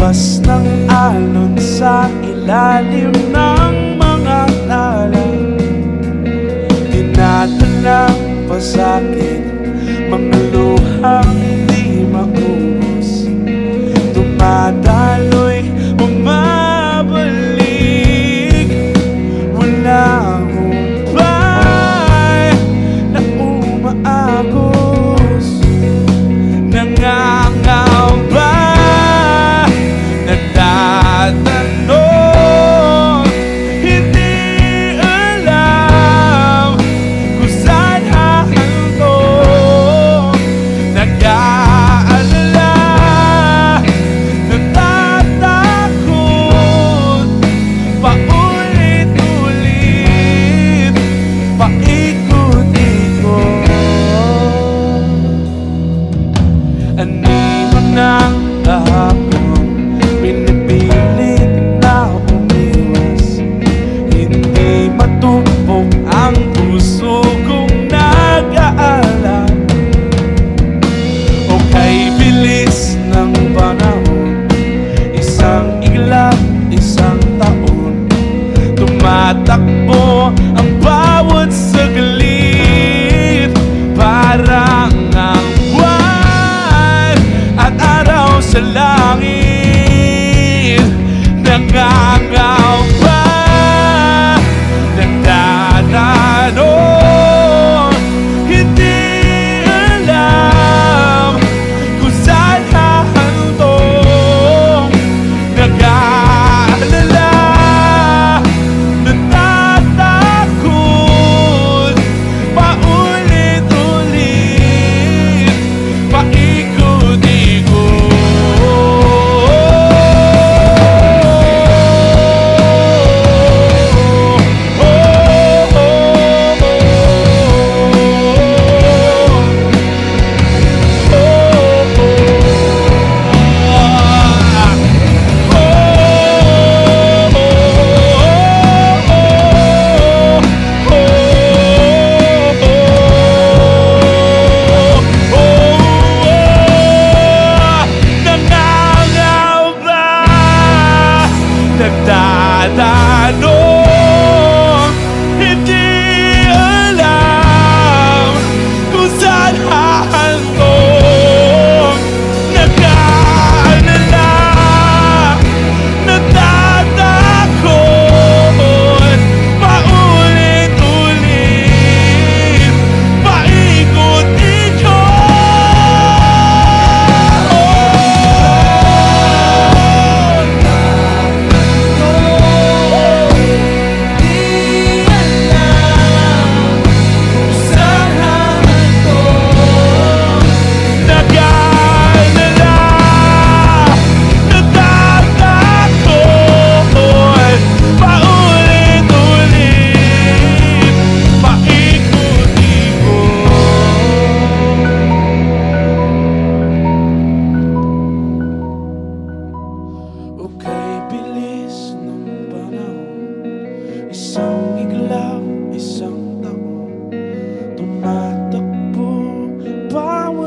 Lumabas ng alon sa ilalim ng mga tala Dinadalang pa sa'kin Ah. lahat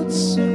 It's. soon.